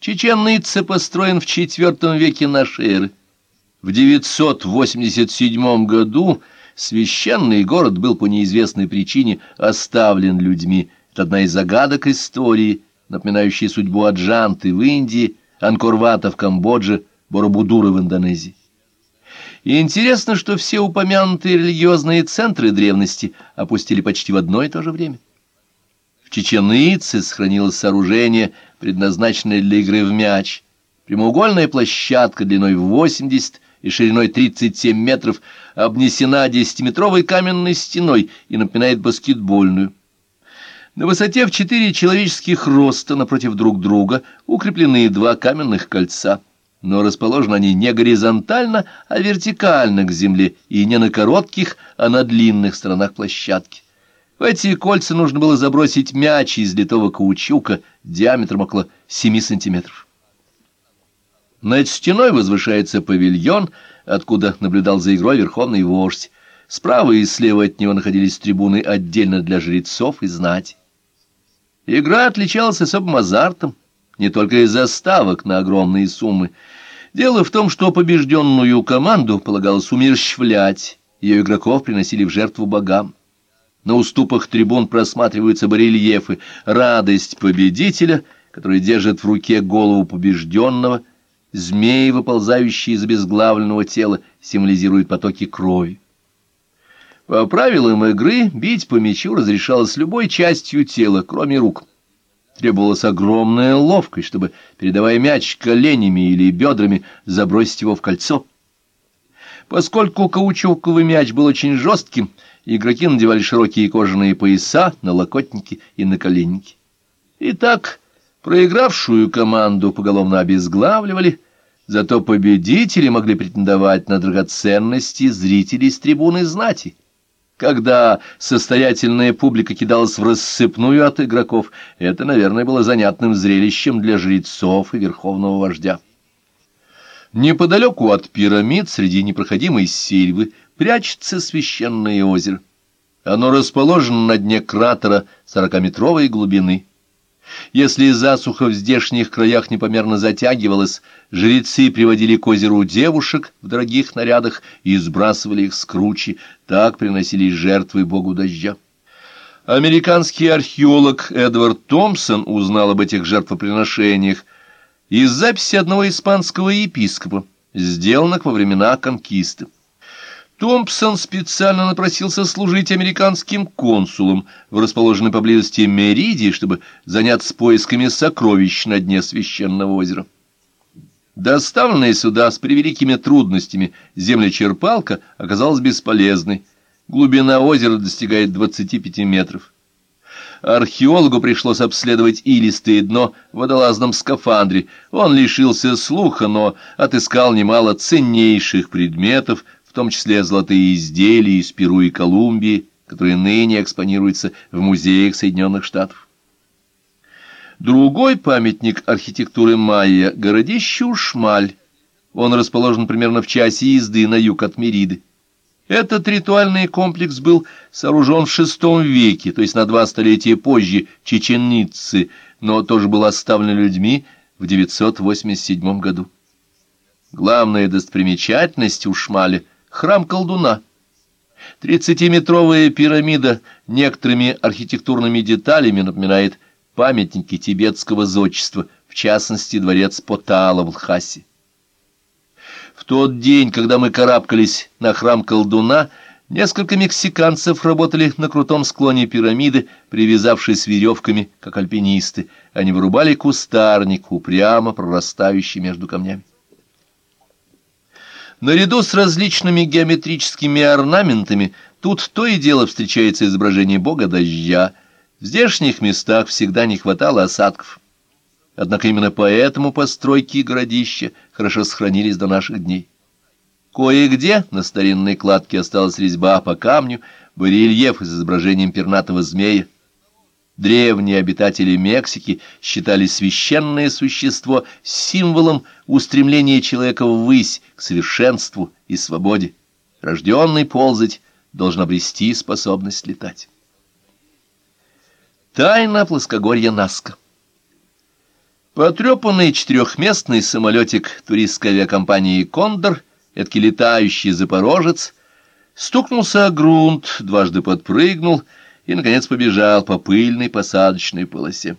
Чечен-Итце построен в IV веке нашей эры. В 987 году священный город был по неизвестной причине оставлен людьми. Это одна из загадок истории, напоминающая судьбу Аджанты в Индии, Анкорвата в Камбодже, Боробудура в Индонезии. И интересно, что все упомянутые религиозные центры древности опустили почти в одно и то же время. В Чеченице сохранилось сооружение, предназначенное для игры в мяч. Прямоугольная площадка длиной в 80 и шириной 37 метров обнесена десятиметровой каменной стеной и напоминает баскетбольную. На высоте в четыре человеческих роста напротив друг друга укреплены два каменных кольца, но расположены они не горизонтально, а вертикально к земле и не на коротких, а на длинных сторонах площадки. В эти кольца нужно было забросить мяч из литого каучука диаметром около 7 сантиметров. Над стеной возвышается павильон, откуда наблюдал за игрой верховный вождь. Справа и слева от него находились трибуны отдельно для жрецов и знати. Игра отличалась особым азартом, не только из-за ставок на огромные суммы. Дело в том, что побежденную команду полагалось умерщвлять, ее игроков приносили в жертву богам. На уступах трибун просматриваются барельефы «Радость победителя», который держит в руке голову побежденного, змеи, выползающие из обезглавленного тела, символизируют потоки крови. По правилам игры бить по мячу разрешалось любой частью тела, кроме рук. Требовалась огромная ловкость, чтобы, передавая мяч коленями или бедрами, забросить его в кольцо. Поскольку каучуковый мяч был очень жестким, игроки надевали широкие кожаные пояса, налокотники и наколенники. Итак, проигравшую команду поголовно обезглавливали, зато победители могли претендовать на драгоценности зрителей с трибуны знати. Когда состоятельная публика кидалась в рассыпную от игроков, это, наверное, было занятным зрелищем для жрецов и верховного вождя. Неподалеку от пирамид, среди непроходимой сельвы, прячется священное озеро. Оно расположено на дне кратера сорокаметровой глубины. Если засуха в здешних краях непомерно затягивалась, жрецы приводили к озеру девушек в дорогих нарядах и сбрасывали их с кручи, так приносились жертвы богу дождя. Американский археолог Эдвард Томпсон узнал об этих жертвоприношениях, из записи одного испанского епископа, сделанных во времена конкисты. Томпсон специально напросился служить американским консулом в расположенной поблизости Меридии, чтобы заняться поисками сокровищ на дне священного озера. Доставленная сюда с превеликими трудностями землечерпалка оказалась бесполезной. Глубина озера достигает 25 метров. Археологу пришлось обследовать илистое дно в водолазном скафандре. Он лишился слуха, но отыскал немало ценнейших предметов, том числе золотые изделия из Перу и Колумбии, которые ныне экспонируются в музеях Соединенных Штатов. Другой памятник архитектуры майя — городище Ушмаль. Он расположен примерно в часе езды на юг от Мериды. Этот ритуальный комплекс был сооружен в VI веке, то есть на два столетия позже Чеченицы, но тоже был оставлен людьми в 987 году. Главная достопримечательность у Шмаля — храм колдуна. Тридцатиметровая пирамида некоторыми архитектурными деталями напоминает памятники тибетского зодчества, в частности, дворец Потала в Лхасе. В тот день, когда мы карабкались на храм колдуна, несколько мексиканцев работали на крутом склоне пирамиды, привязавшись веревками, как альпинисты. Они вырубали кустарник, упрямо прорастающий между камнями. Наряду с различными геометрическими орнаментами тут то и дело встречается изображение бога дождя. В здешних местах всегда не хватало осадков. Однако именно поэтому постройки и городища хорошо сохранились до наших дней. Кое-где на старинной кладке осталась резьба по камню, барельеф с изображением пернатого змея. Древние обитатели Мексики считали священное существо символом устремления человека ввысь, к совершенству и свободе. Рожденный ползать должен обрести способность летать. Тайна плоскогорья Наска Потрепанный четырехместный самолетик туристской авиакомпании «Кондор», эдакий летающий запорожец, стукнулся о грунт, дважды подпрыгнул и, наконец, побежал по пыльной посадочной полосе.